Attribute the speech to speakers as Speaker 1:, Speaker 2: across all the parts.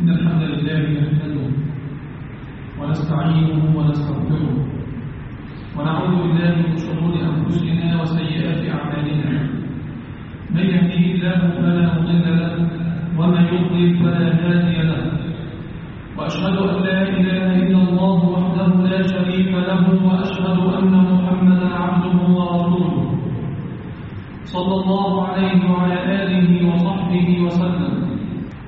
Speaker 1: إن الحمد لله نحمده ونستعينه ونستغفره ونعوذ بالله من شرور أنفسنا وسيئات أعمالنا من يهده الله فلا مضل له ومن يضلل فلا هادي له وأشهد أن لا إله إلا الله وحده لا شريك له وأشهد أن محمدا عبده ورسوله صلى الله عليه وعلى آله وصحبه وسلم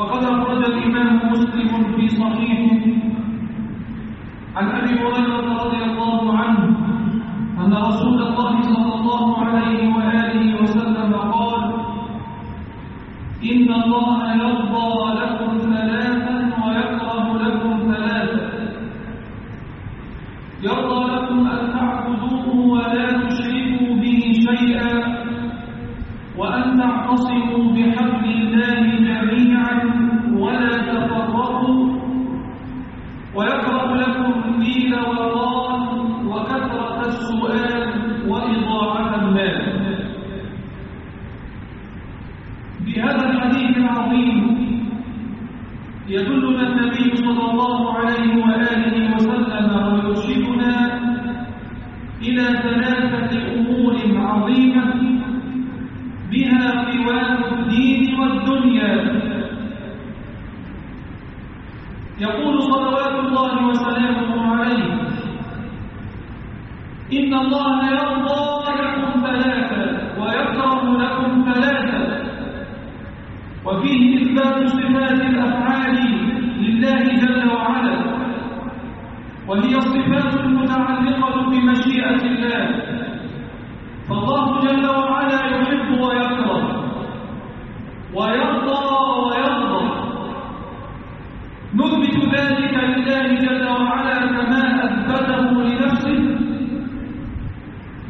Speaker 1: وقد أخرج الإمام مسلم في صحيحه عن أبي هريرة رضي الله عنه أن رسول الله صلى الله عليه وآله وسلم قال إن الله يرضى لك الله عليه وآله وسلم ويرشدنا إلى ثلاثة أمور عظيمة بها قوام الدين والدنيا يقول صلوات الله وسلامه عليه إن الله يرضى لكم ثلاثة ويكره لكم ثلاثة وفيه إثبات صفات الأفعال لله جل وعلا وهي الصفات المتعلقه بمشيئة الله فالله جل وعلا يحب ويكره ويرضى ويرضى نثبت ذلك لله جل وعلا كما أثبته لنفسه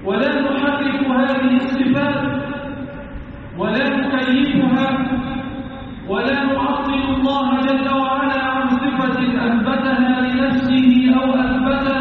Speaker 2: ولا نحرك هذه الصفات
Speaker 1: ولا نكيفها ولا نعطل الله جل وعلا عن صفة أثبتها لنفسه أو أثبتها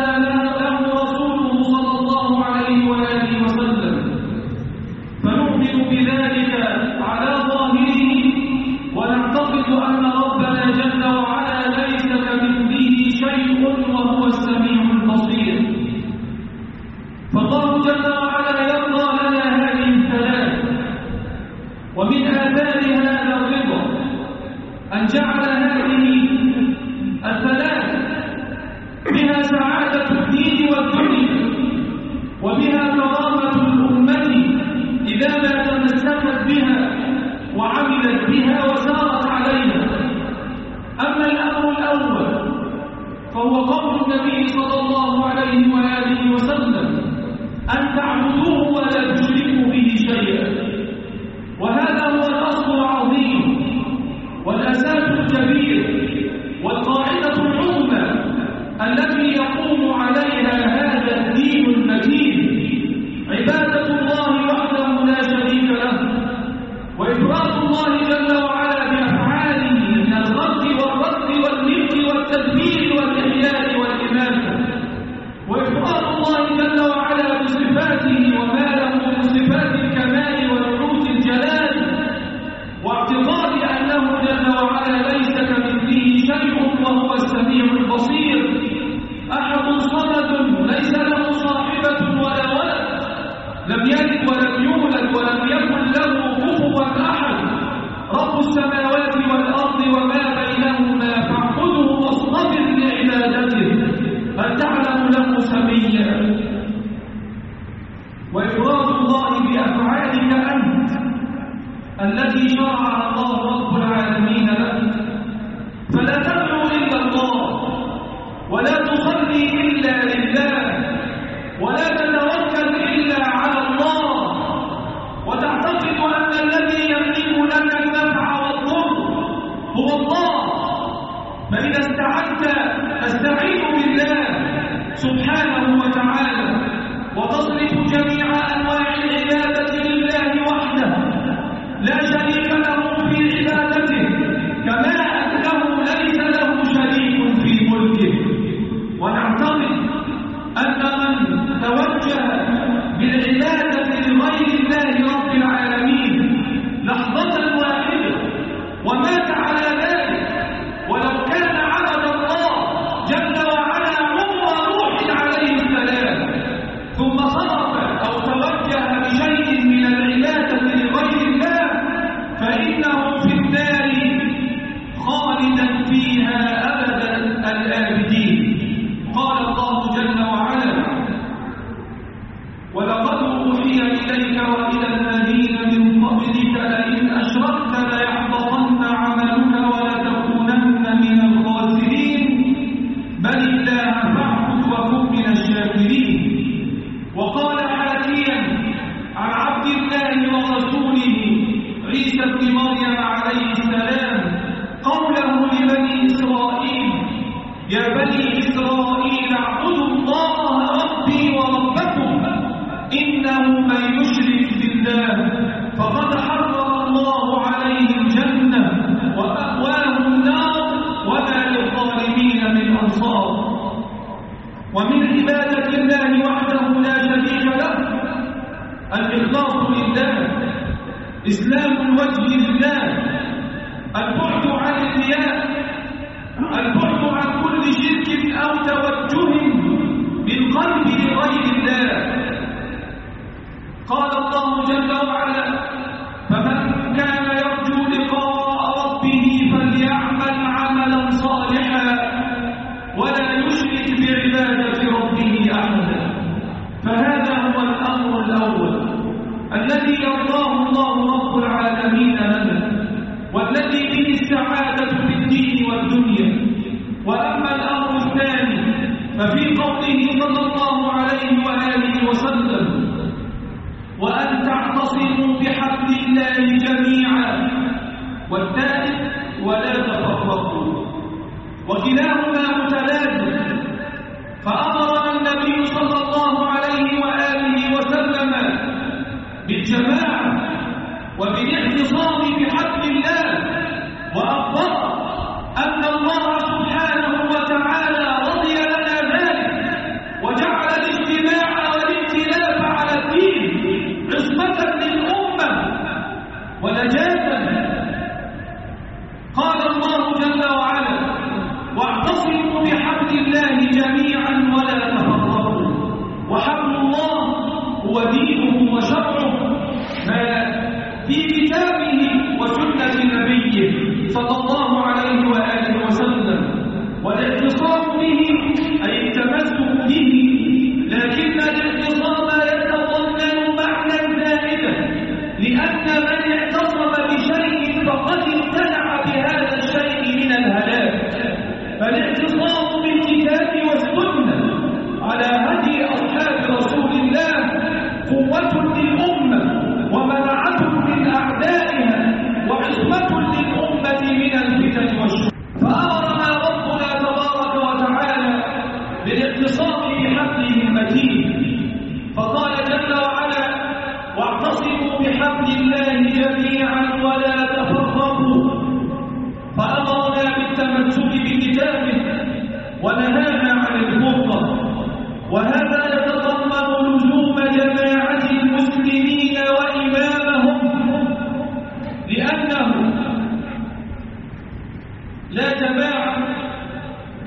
Speaker 1: النبي صلى الله عليه وآله وسلم أن تعبدوه ولا تشركوا به شيئا وهذا هو الأصل العظيم والأساس الكبير بالله وإفراد الله بأفعالك أنت التي شرع الله رب العالمين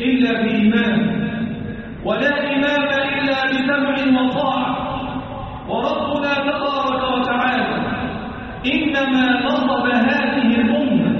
Speaker 1: إلا بإيمان ولا إيمان إلا بسمع وطاعة وربنا تبارك وتعالى إنما نصب هذه الأمة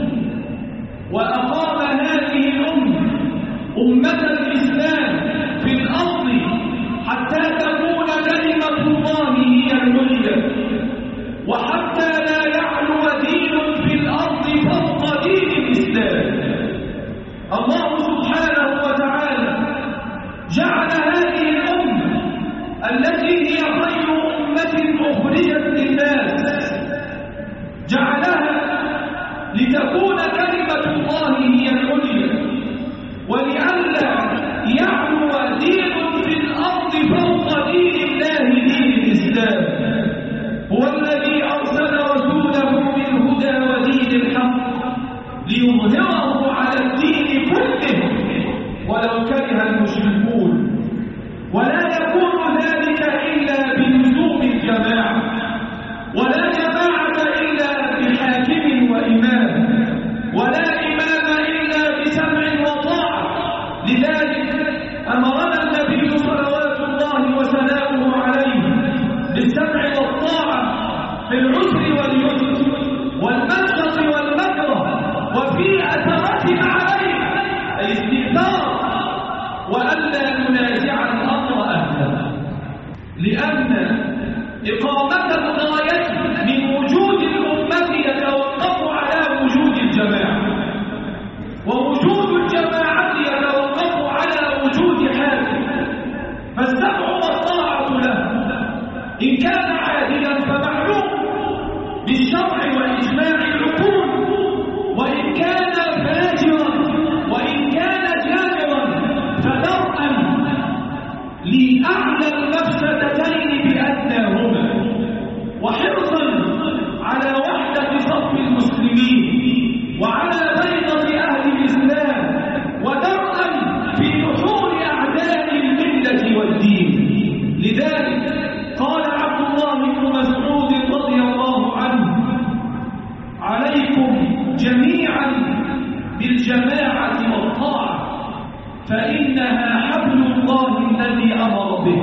Speaker 1: فإنها حبل الله الذي أمر به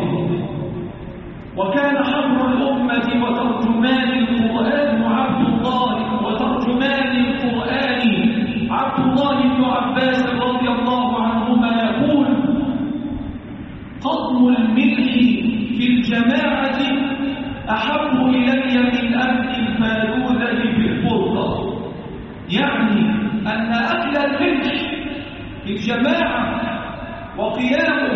Speaker 1: وكان حبل الأمة وترجمان القرآن عبد الله وترجمان القرآن عبد الله بن عباس رضي الله عنهما يقول قطم الملح في الجماعة أحب إلي من أكل المالوذة الفرقة يعني أن أكل الملح في الجماعة Yeah.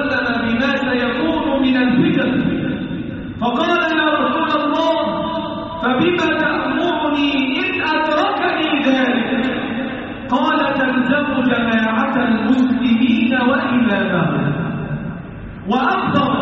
Speaker 1: وسلم بماذا يكون من الفتن فقال يا رسول الله فبما تأمرني إن أدركني ذلك قال تلزم جماعة المسلمين وإمامهم وأكثر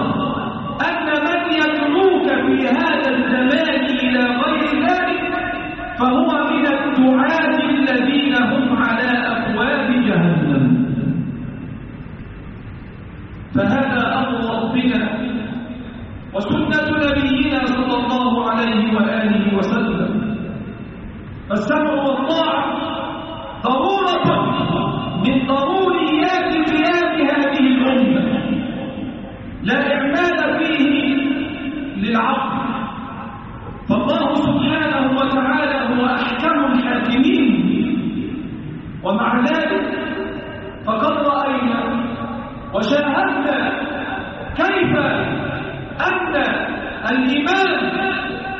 Speaker 1: ومع ذلك فقد رأينا وشاهدنا كيف أن الإيمان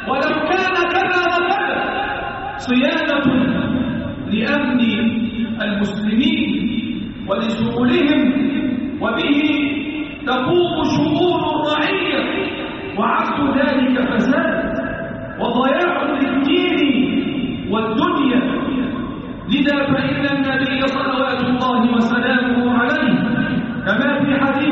Speaker 1: ولو كان كما وكذا صيانة لأمن المسلمين ولسهولهم وبه تقوم شؤون الرعية وعكس ذلك فساد وضياع للدين والدنيا لذا فإن النبي صلوات الله وسلامه عليه كما في حديث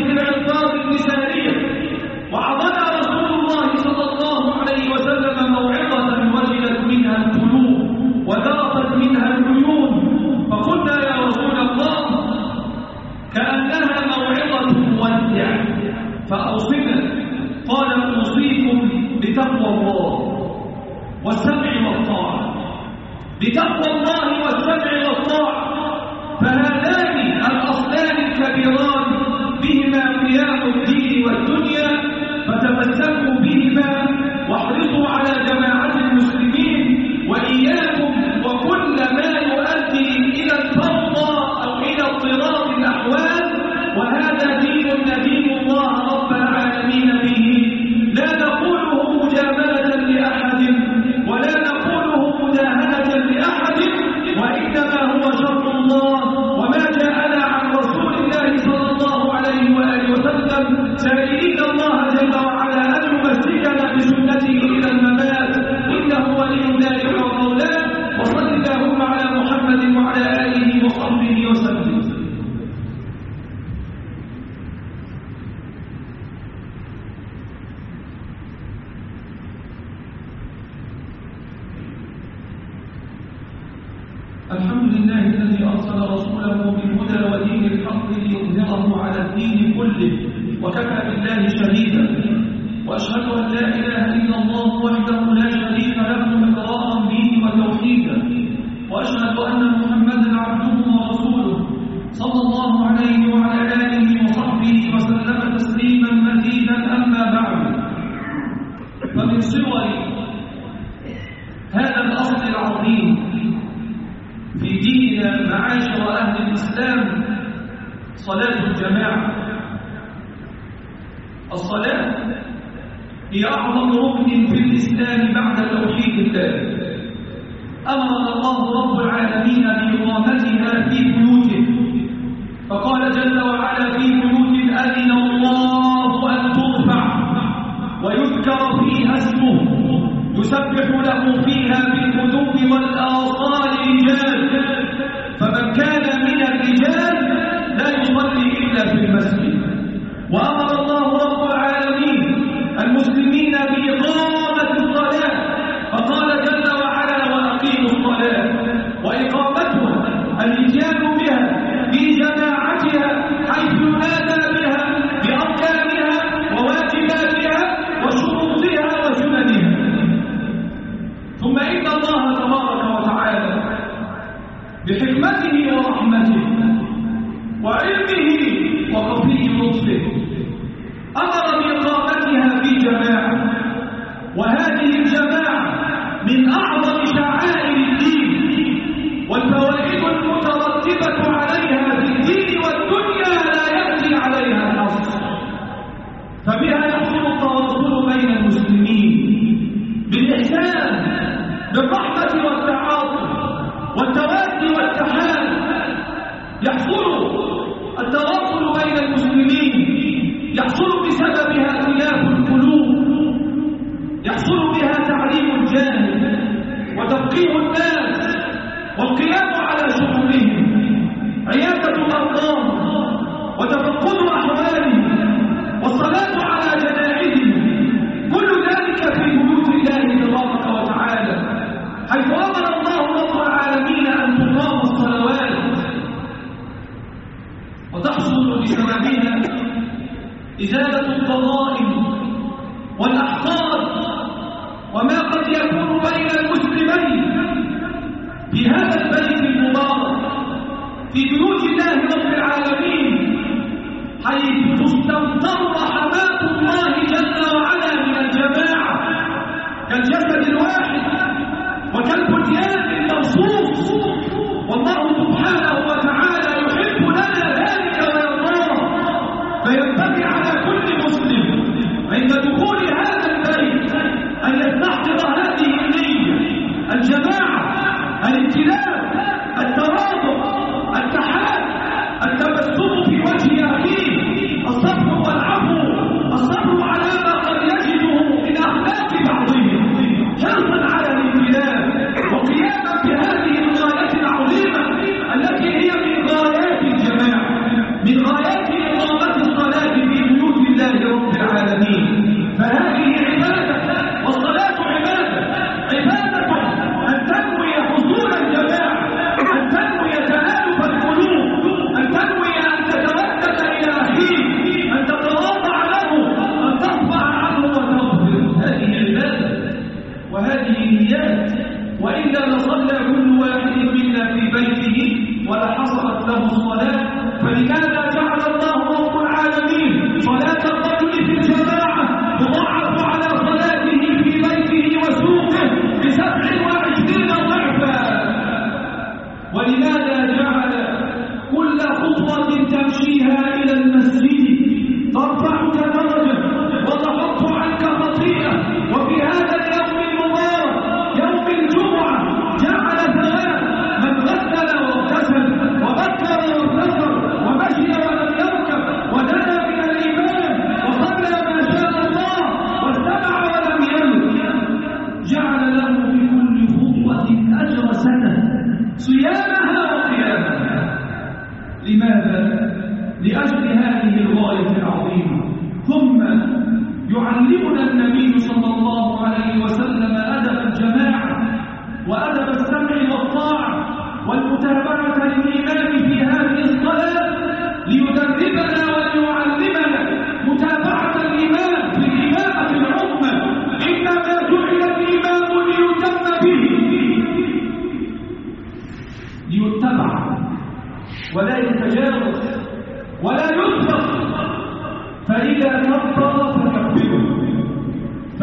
Speaker 1: eternity الإسلام بعد التوحيد الثالث أمر الله رب العالمين بإقامتها في بيوته فقال جل وعلا في بيوت أذن الله أن ترفع ويذكر فيها اسمه يسبح له فيها بالغدو والآصال يحصل التواصل بين المسلمين يحصل بسببها خلاف القلوب يحصل بها تعليم الجاهل وتفقيه الناس حديث مستنطر رحمات الله جل وعلا من الجماعة كالجسد الواحد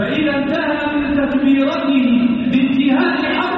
Speaker 1: فإذا انتهى من تكبيرته بانتهاء حق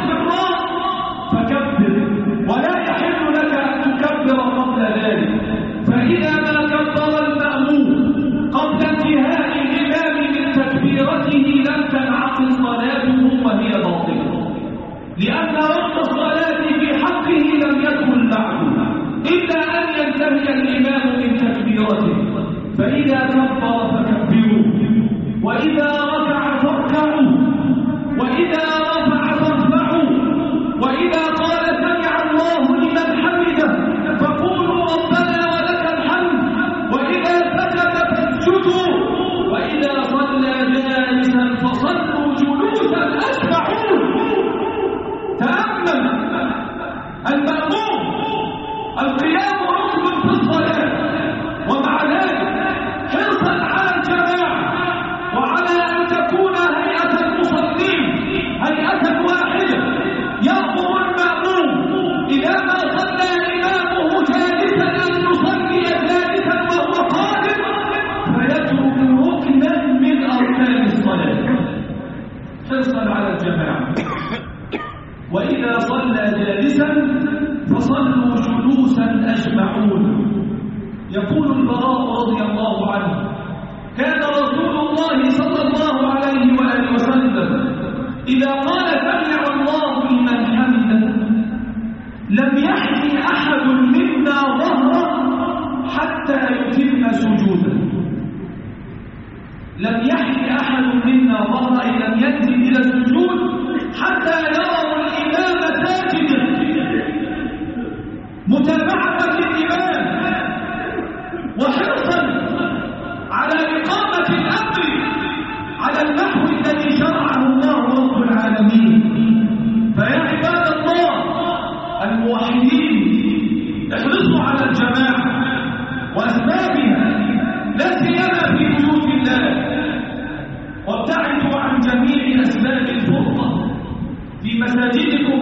Speaker 1: لم يحني أحد منا ظهره حتى يتم سجوده لم يحني أحد منا ظهره لم يأتي إلى السجود حتى يرى مساجدكم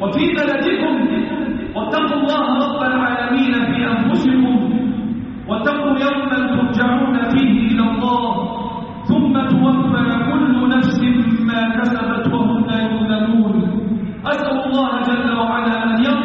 Speaker 1: وفي بلدكم واتقوا الله رب العالمين في أنفسكم واتقوا يوما ترجعون فيه إلى الله ثم توفى كل نفس ما كسبت وهم لا يظلمون أسأل الله جل وعلا أن يرضى